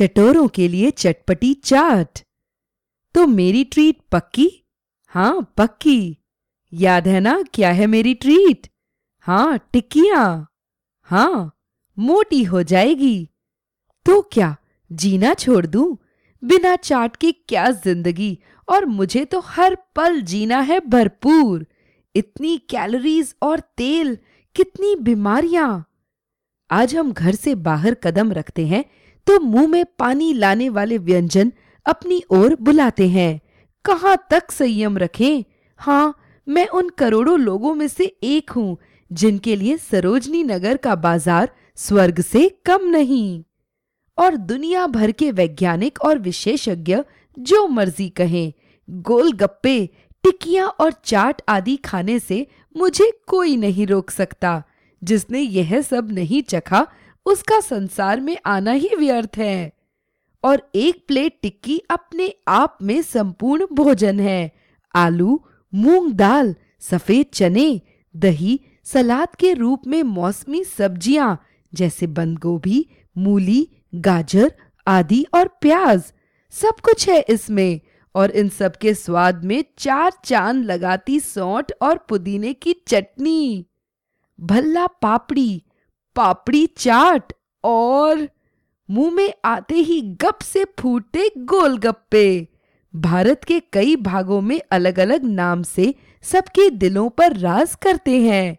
चटोरों के लिए चटपटी चाट। तो मेरी ट्रीट पक्की? हाँ पक्की। याद है ना, क्या है मेरी ट्रीट? हाँ टिक्कियाँ। हाँ मोटी हो जाएगी। तो क्या, जीना छोड़ दूँ? बिना चाट के क्या ज़िंदगी? और मुझे तो हर पल जीना है भरपूर। इतनी कैलोरीज और तेल, कितनी बीमारियाँ। आज हम घर से बाहर कदम रखते हैं तो मुँह में पानी लाने वाले व्यंजन अपनी ओर बुलाते हैं। कहाँ तक संयम रखें? हाँ मैं उन करोड़ों लोगों में से एक हूँ, जिनके लिए सरोजनी नगर का बाज़ार स्वर्ग से कम नहीं। और दुनिया भर के वैज्ञानिक और विशेषज्ञ जो मर्ज़ी कहें, गोलगप्पे टिकिया और चाट आदि खाने से मुझे कोई नहीं रोक सकता, जिसने यह सब नहीं चखा उसका संसार में आना ही व्यर्थ है। और एक प्लेट टिक्की अपने आप में संपूर्ण भोजन है। आलू, मूंग दाल, सफ़ेद चने, दही, सलाद के रूप में मौसमी सब्ज़ियाँ, जैसे बंद गोभी मूली, गाजर, आदि और प्याज। सब कुछ है इसमें और इन सब के स्वाद में चार चाँद लगाती सौंठ और पुदीने की चटनी। भल्ला पापड़ी पापड़ी चाट और मुँह में आते ही गप से फूटते गोलगप्पे। भारत के कई भागों में अलग अलग नाम से सबके दिलों पर राज करते हैं।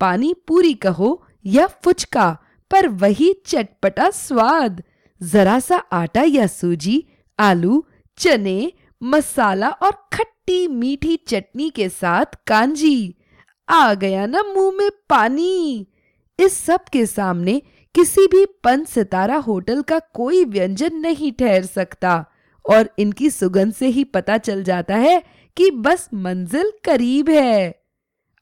पानी पूरी कहो या फुचका, पर वही चटपटा स्वाद। जरा सा आटा या सूजी, आलू, चने, मसाला और खट्टी मीठी चटनी के साथ कांजी। आ गया ना मुँह में पानी। इस सब के सामने किसी भी पंच सितारा होटल का कोई व्यंजन नहीं ठहर सकता और इनकी सुगंध से ही पता चल जाता है कि बस मंजिल करीब है।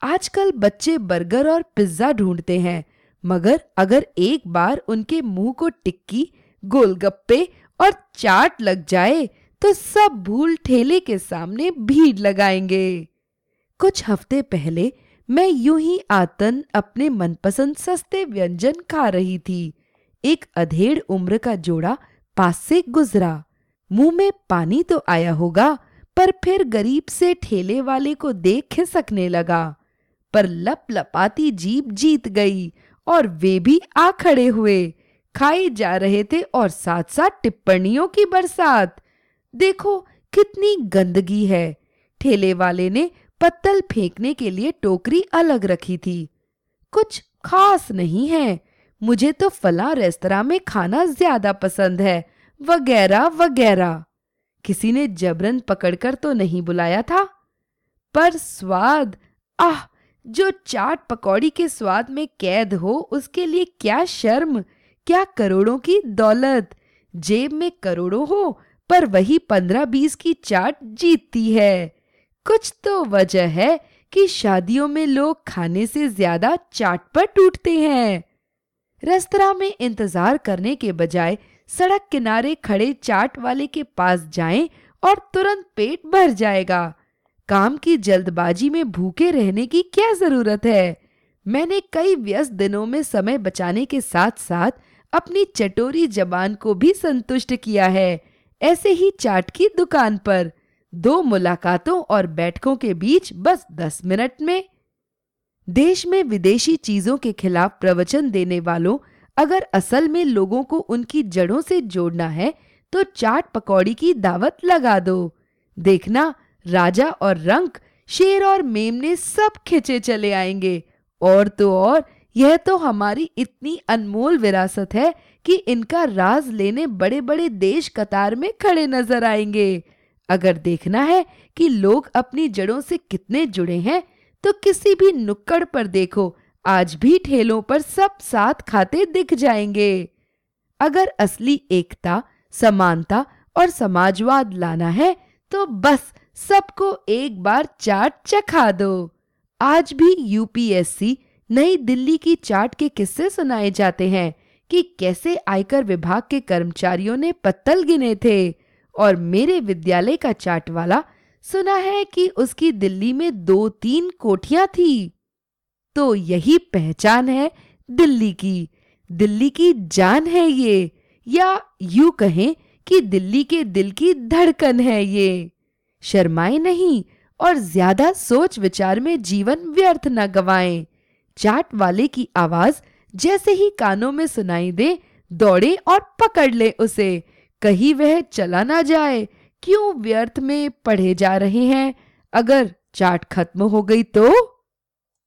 आजकल बच्चे बर्गर और पिज्जा ढूंढते हैं, मगर अगर एक बार उनके मुँह को टिक्की, गोलगप्पे और चाट लग जाए तो सब भूल ठेले के सामने भीड़ लगाएँगे। कुछ हफ़्ते पहले मैं यूँ ही आतन अपने मनपसंद सस्ते व्यंजन खा रही थी। एक अधेड़ उम्र का जोड़ा पास से गुजरा। मुँह में पानी तो आया होगा, पर फिर गरीब से ठेले वाले को देख खिसकने लगा। पर लप लपाती जीप जीत गई और वे भी आ खड़े हुए। खाए जा रहे थे और साथ साथ टिप्पणियों की बरसात। देखो कितनी गंदगी है। ठेले वाले ने पत्तल फेंकने के लिए टोकरी अलग रखी थी। कुछ खास नहीं है। मुझे तो फला रेस्तरा में खाना ज़्यादा पसंद है, वगैरह वगैरह। किसी ने जबरन पकड़कर तो नहीं बुलाया था? पर स्वाद, आह! जो चाट पकौड़ी के स्वाद में कैद हो, उसके लिए क्या शर्म, क्या करोड़ों की दौलत। जेब में करोड़ों हो, पर वही पंद्रह बीस की चाट जीतती है। कुछ तो वजह है कि शादियों में लोग खाने से ज़्यादा चाट पर टूटते हैं। रेस्तरा में इंतज़ार करने के बजाय सड़क किनारे खड़े चाट वाले के पास जाएँ और तुरंत पेट भर जाएगा। काम की जल्दबाजी में भूखे रहने की क्या ज़रूरत है? मैंने कई व्यस्त दिनों में समय बचाने के साथ साथ अपनी चटोरी जबान को भी संतुष्ट किया है, ऐसे ही चाट की दुकान पर। दो मुलाकातों और बैठकों के बीच बस दस मिनट में। देश में विदेशी चीज़ों के खिलाफ प्रवचन देने वालों, अगर असल में लोगों को उनकी जड़ों से जोड़ना है तो चाट पकौड़ी की दावत लगा दो। देखना, राजा और रंक, शेर और मेमने सब खिंचे चले आएँगे। और तो और, यह तो हमारी इतनी अनमोल विरासत है कि इनका राज लेने बड़े बड़े देश कतार में खड़े नज़र आएँगे। अगर देखना है कि लोग अपनी जड़ों से कितने जुड़े हैं तो किसी भी नुक्कड़ पर देखो, आज भी ठेलों पर सब साथ खाते दिख जाएँगे। अगर असली एकता, समानता और समाजवाद लाना है तो बस सबको एक बार चाट चखा दो। आज भी यूपीएससी नई दिल्ली की चाट के किस्से सुनाए जाते हैं कि कैसे आयकर विभाग के कर्मचारियों ने पत्तल गिने थे। और मेरे विद्यालय का चाट वाला सुना है कि उसकी दिल्ली में दो तीन कोठियाँ थी। तो यही पहचान है दिल्ली की। दिल्ली की जान है ये, या यूँ कहें कि दिल्ली के दिल की धड़कन है ये। शर्माए नहीं और ज़्यादा सोच विचार में जीवन व्यर्थ न गवाएँ। चाट वाले की आवाज़ जैसे ही कानों में सुनाई दे, दौड़े और पकड़ ले उसे। कहीं वह चला ना जाए, क्यों व्यर्थ में पढ़े जा रहे हैं? अगर चाट खत्म हो गई तो?